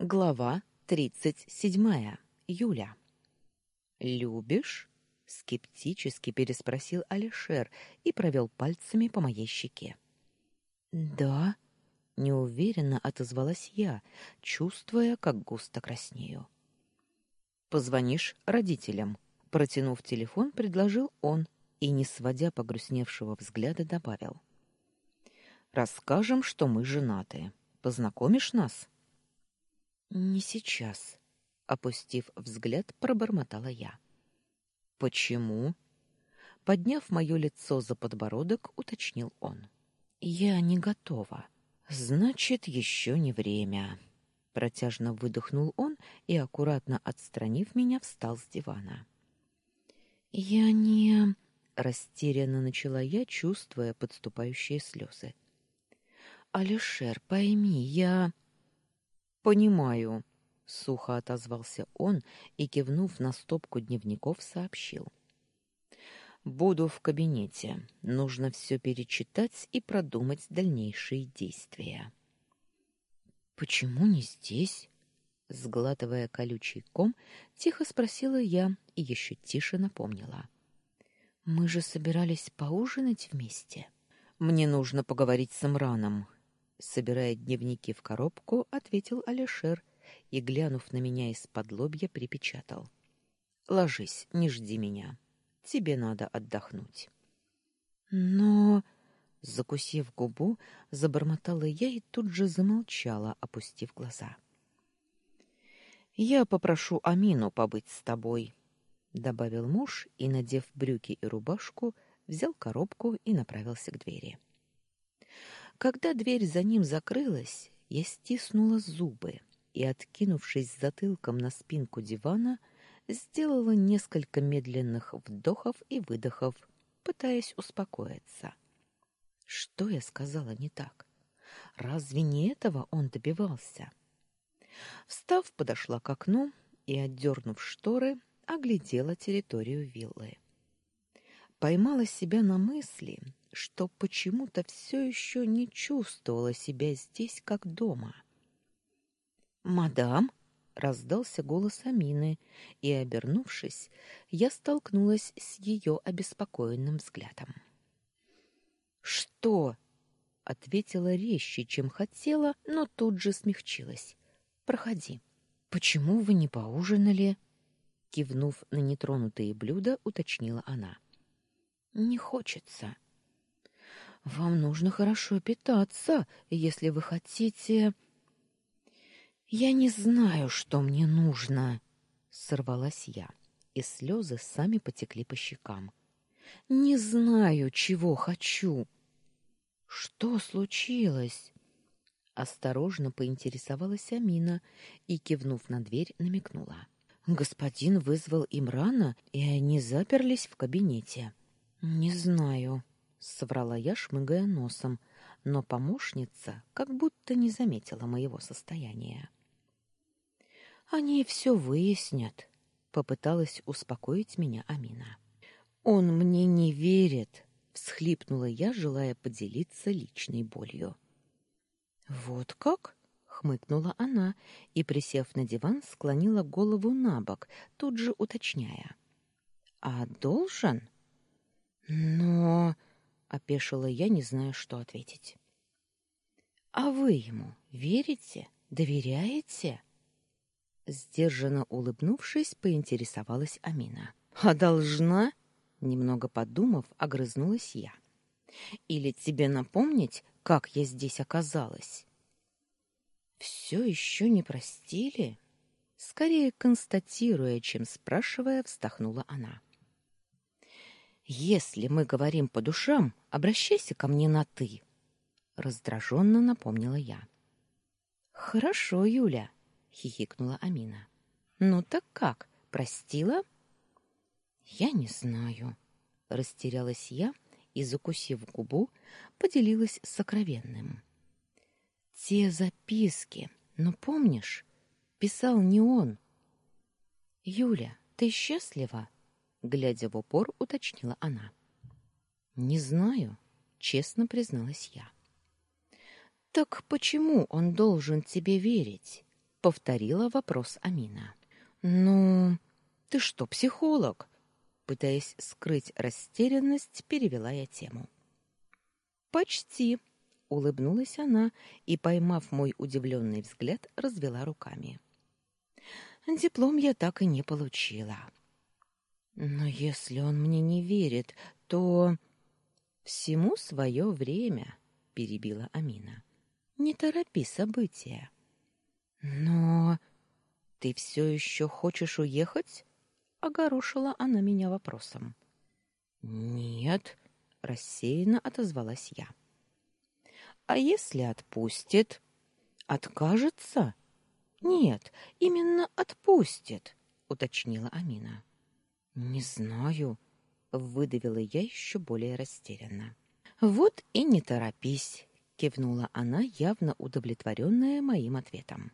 Глава тридцать седьмая. Юля. «Любишь?» — скептически переспросил Алишер и провел пальцами по моей щеке. «Да», — неуверенно отозвалась я, чувствуя, как густо краснею. «Позвонишь родителям», — протянув телефон, предложил он и, не сводя погрустневшего взгляда, добавил. «Расскажем, что мы женаты. Познакомишь нас?» Не сейчас, опустив взгляд, пробормотала я. Почему? Подняв мое лицо за подбородок, уточнил он. Я не готова. Значит, еще не время. Протяжно выдохнул он и аккуратно отстранив меня, встал с дивана. Я не растерянно начала я, чувствуя подступающие слезы. Алишер, пойми, я Понимаю, сухо отозвался он и кивнув на стопку дневников, сообщил: Буду в кабинете. Нужно все перечитать и продумать дальнейшие действия. Почему не здесь? сглатывая колючий ком, тихо спросила я и еще тише напомнила: Мы же собирались поужинать вместе. Мне нужно поговорить с Имраном собирая дневники в коробку, ответил Алишер и, глянув на меня из-под лобья, припечатал. «Ложись, не жди меня. Тебе надо отдохнуть». «Но...» Закусив губу, забормотала я и тут же замолчала, опустив глаза. «Я попрошу Амину побыть с тобой», — добавил муж и, надев брюки и рубашку, взял коробку и направился к двери. Когда дверь за ним закрылась, я стиснула зубы и, откинувшись затылком на спинку дивана, сделала несколько медленных вдохов и выдохов, пытаясь успокоиться. Что я сказала не так? Разве не этого он добивался? Встав, подошла к окну и, отдернув шторы, оглядела территорию виллы. Поймала себя на мысли, что почему-то все еще не чувствовала себя здесь как дома. "Мадам", раздался голос Амины, и, обернувшись, я столкнулась с ее обеспокоенным взглядом. "Что?" ответила резче, чем хотела, но тут же смягчилась. "Проходи. Почему вы не поужинали?" кивнув на нетронутые блюда, уточнила она. "Не хочется", вам нужно хорошо питаться, если вы хотите Я не знаю, что мне нужно, сорвалась я, и слезы сами потекли по щекам. Не знаю, чего хочу. Что случилось? Осторожно поинтересовалась Амина и, кивнув на дверь, намекнула. Господин вызвал Имрана, и они заперлись в кабинете. Не знаю, соврала я, шмыгая носом, но помощница как будто не заметила моего состояния. Они все выяснят, попыталась успокоить меня Амина. Он мне не верит, всхлипнула я, желая поделиться личной болью. Вот как? хмыкнула она и, присев на диван, склонила голову набок, тут же уточняя: "А должен?" "Но опешила я, не зная, что ответить. А вы ему верите? Доверяете? Сдержанно улыбнувшись, поинтересовалась Амина. А должна? Немного подумав, огрызнулась я. Или тебе напомнить, как я здесь оказалась? Все еще не простили? Скорее констатируя, чем спрашивая, вздохнула она. Если мы говорим по душам, обращайся ко мне на ты, раздраженно напомнила я. Хорошо, Юля, хихикнула Амина. Ну так как? Простила? Я не знаю, растерялась я и закусив губу, поделилась сокровенным. Те записки, ну помнишь, писал не он. Юля, ты счастлива? Глядя в упор, уточнила она. Не знаю, честно призналась я. Так почему он должен тебе верить? повторила вопрос Амина. Ну, ты что, психолог? Пытаясь скрыть растерянность, перевела я тему. Почти, улыбнулась она и, поймав мой удивленный взгляд, развела руками. Диплом я так и не получила. Но если он мне не верит, то всему свое время, перебила Амина. Не торопи события. Но ты все еще хочешь уехать? огорошила она меня вопросом. Нет, рассеянно отозвалась я. А если отпустит? Откажется? Нет, именно отпустит, уточнила Амина. Не знаю, выдавила я еще более растерянно. Вот и не торопись, кивнула она, явно удовлетворенная моим ответом.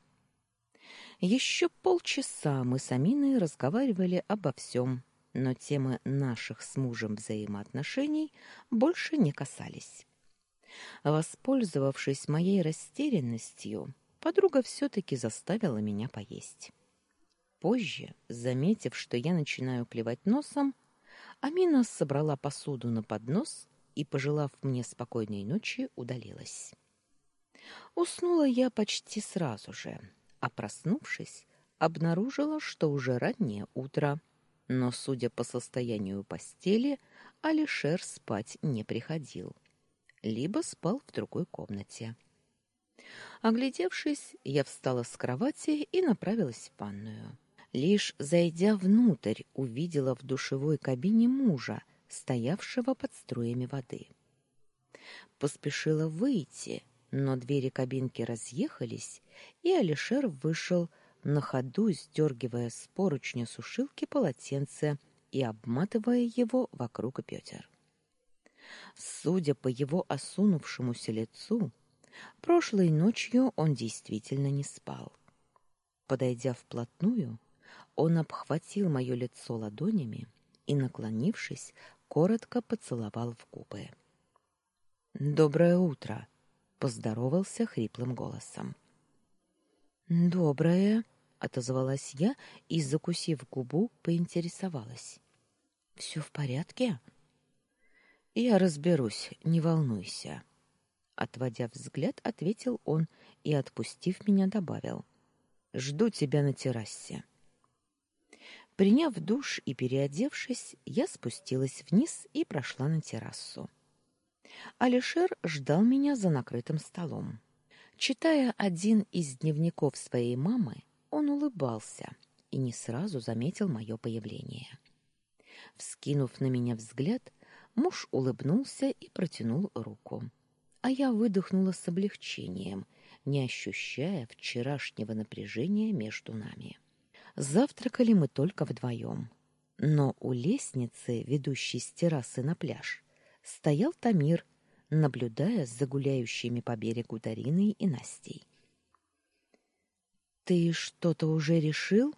Еще полчаса мы с Аминой разговаривали обо всем, но темы наших с мужем взаимоотношений больше не касались. Воспользовавшись моей растерянностью, подруга все-таки заставила меня поесть. Позже, заметив, что я начинаю клевать носом, Амина собрала посуду на поднос и, пожелав мне спокойной ночи, удалилась. Уснула я почти сразу же, а проснувшись, обнаружила, что уже раннее утро, но, судя по состоянию постели, Алишер спать не приходил либо спал в другой комнате. Оглядевшись, я встала с кровати и направилась в ванную. Лишь зайдя внутрь, увидела в душевой кабине мужа, стоявшего под струями воды. Поспешила выйти, но двери кабинки разъехались, и Алишер вышел, на ходу сдергивая с поручня сушилки полотенце и обматывая его вокруг бедер. Судя по его осунувшемуся лицу, прошлой ночью он действительно не спал. Подойдя вплотную, он обхватил мое лицо ладонями и, наклонившись, коротко поцеловал в губы. «Доброе утро!» — поздоровался хриплым голосом. «Доброе!» — отозвалась я и, закусив губу, поинтересовалась. «Все в порядке?» Я разберусь, не волнуйся. Отводя взгляд, ответил он и, отпустив меня, добавил: Жду тебя на террасе. Приняв душ и переодевшись, я спустилась вниз и прошла на террасу. Алишер ждал меня за накрытым столом. Читая один из дневников своей мамы, он улыбался и не сразу заметил мое появление. Вскинув на меня взгляд, Муж улыбнулся и протянул руку. А я выдохнула с облегчением, не ощущая вчерашнего напряжения между нами. Завтракали мы только вдвоем. Но у лестницы, ведущей с террасы на пляж, стоял Тамир, наблюдая за гуляющими по берегу Дариной и Настей. «Ты что-то уже решил?»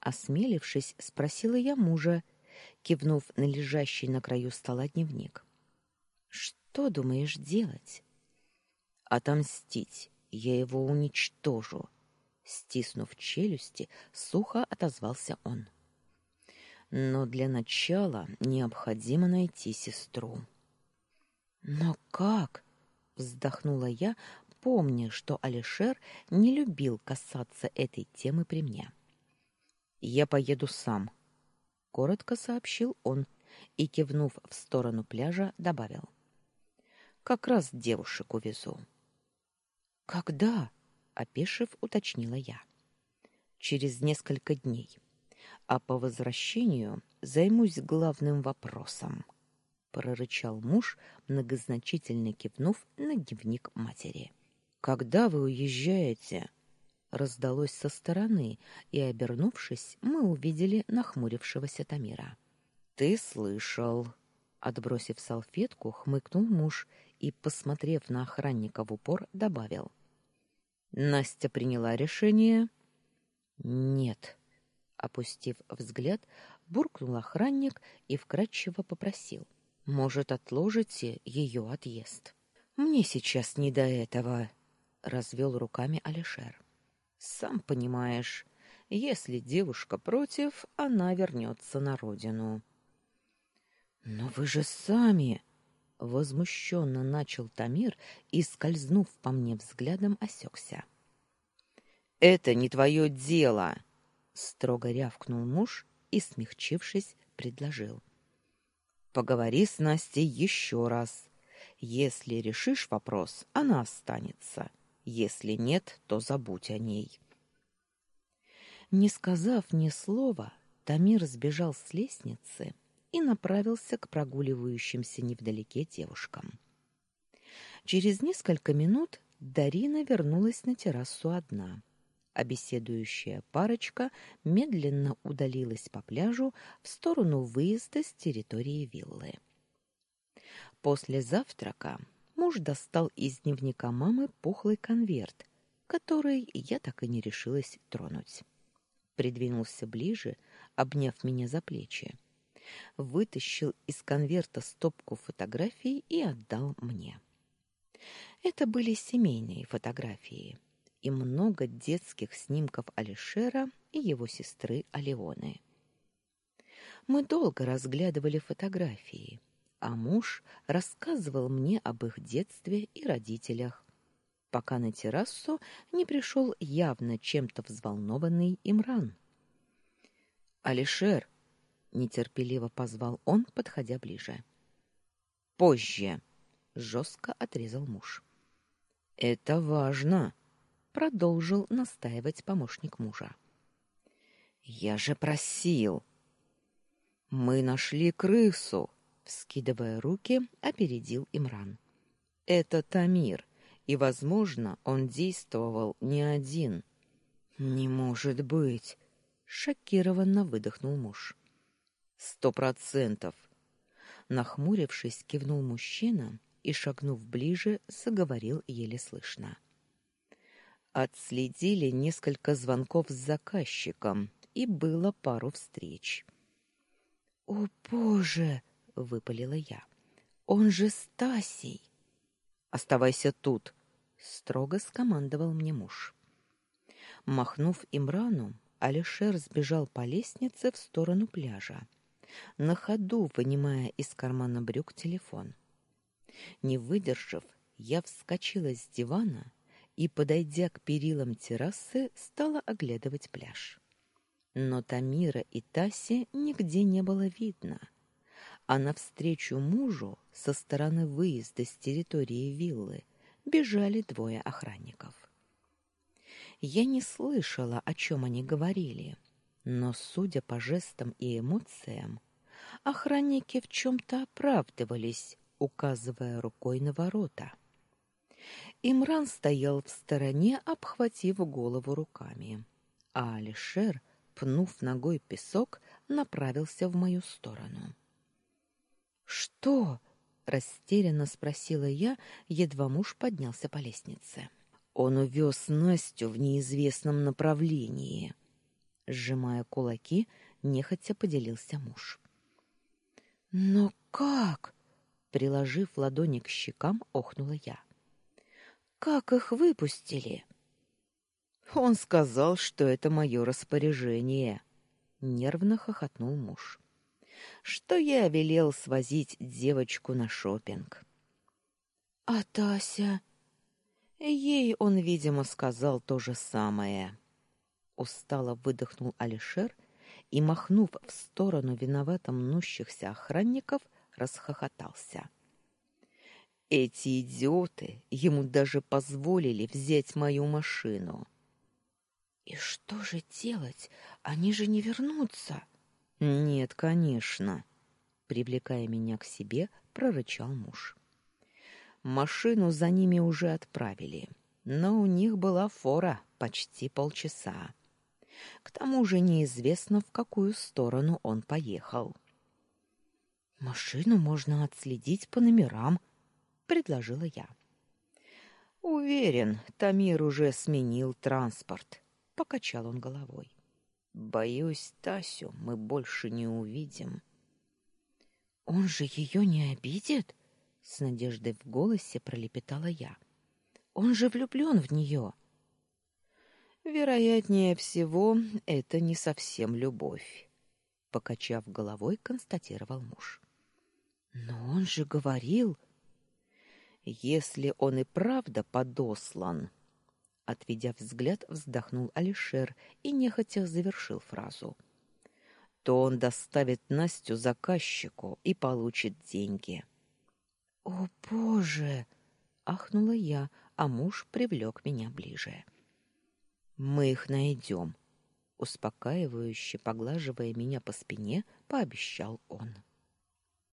Осмелившись, спросила я мужа, кивнув на лежащий на краю стола дневник. Что думаешь делать? Отомстить. Я его уничтожу. Стиснув челюсти, сухо отозвался он. Но для начала необходимо найти сестру. Но как? вздохнула я, помня, что Алишер не любил касаться этой темы при мне. Я поеду сам, коротко сообщил он и кивнув в сторону пляжа, добавил: Как раз девушек увезу. Когда? Опешив, уточнила я. Через несколько дней. А по возвращению займусь главным вопросом, прорычал муж, многозначительно кивнув на дневник матери. Когда вы уезжаете? раздалось со стороны, и, обернувшись, мы увидели нахмурившегося Тамира. Ты слышал? Отбросив салфетку, хмыкнул муж и, посмотрев на охранника в упор, добавил: Настя приняла решение? Нет. Опустив взгляд, буркнул охранник и вкратчиво попросил: "Может, отложите ее отъезд?" Мне сейчас не до этого, развел руками Алишер. Сам понимаешь, если девушка против, она вернется на родину. Но вы же сами возмущенно начал Тамир и скользнув по мне взглядом, осекся. Это не твое дело, строго рявкнул муж и, смягчившись, предложил: Поговори с Настей еще раз. Если решишь вопрос, она останется. Если нет, то забудь о ней. Не сказав ни слова, Тамир сбежал с лестницы и направился к прогуливающимся невдалеке девушкам. Через несколько минут Дарина вернулась на террасу одна, а беседующая парочка медленно удалилась по пляжу в сторону выезда с территории виллы. После завтрака муж достал из дневника мамы пухлый конверт, который я так и не решилась тронуть. Придвинулся ближе, обняв меня за плечи вытащил из конверта стопку фотографий и отдал мне. Это были семейные фотографии и много детских снимков Алишера и его сестры Алионы. Мы долго разглядывали фотографии, а муж рассказывал мне об их детстве и родителях, пока на террасу не пришел явно чем-то взволнованный Имран. «Алишер, нетерпеливо позвал он, подходя ближе. Позже, жестко отрезал муж. Это важно, продолжил настаивать помощник мужа. Я же просил. Мы нашли крысу, вскидывая руки, опередил Имран. Это Тамир, и, возможно, он действовал не один. Не может быть, шокированно выдохнул муж. Сто процентов. Нахмурившись, кивнул мужчина и, шагнув ближе, заговорил еле слышно. Отследили несколько звонков с заказчиком, и было пару встреч. «О, Боже!» — выпалила я. «Он же Стасий!» «Оставайся тут!» — строго скомандовал мне муж. Махнув Имрану, Алишер сбежал по лестнице в сторону пляжа на ходу вынимая из кармана брюк телефон. Не выдержав, я вскочила с дивана и, подойдя к перилам террасы, стала оглядывать пляж. Но Тамира и Таси нигде не было видно, а навстречу мужу со стороны выезда с территории виллы бежали двое охранников. Я не слышала, о чем они говорили, но, судя по жестам и эмоциям, охранники в чем-то оправдывались, указывая рукой на ворота. Имран стоял в стороне, обхватив голову руками, а Алишер, пнув ногой песок, направился в мою сторону. «Что?» — растерянно спросила я, едва муж поднялся по лестнице. «Он увез Настю в неизвестном направлении», сжимая кулаки, нехотя поделился муж. Но как? Приложив ладони к щекам, охнула я. Как их выпустили? Он сказал, что это мое распоряжение, нервно хохотнул муж. Что я велел свозить девочку на шопинг. А Тася? Ей он, видимо, сказал то же самое устало выдохнул Алишер и, махнув в сторону виновато мнущихся охранников, расхохотался. Эти идиоты ему даже позволили взять мою машину. И что же делать? Они же не вернутся. Нет, конечно, привлекая меня к себе, прорычал муж. Машину за ними уже отправили, но у них была фора почти полчаса. К тому же неизвестно, в какую сторону он поехал. Машину можно отследить по номерам, предложила я. Уверен, Тамир уже сменил транспорт, покачал он головой. Боюсь, Тасю мы больше не увидим. Он же ее не обидит? с надеждой в голосе пролепетала я. Он же влюблен в нее. Вероятнее всего, это не совсем любовь, покачав головой, констатировал муж. Но он же говорил, если он и правда подослан, отведя взгляд, вздохнул Алишер и нехотя завершил фразу. То он доставит Настю заказчику и получит деньги. О, боже, ахнула я, а муж привлек меня ближе. Мы их найдем», — успокаивающе поглаживая меня по спине, пообещал он.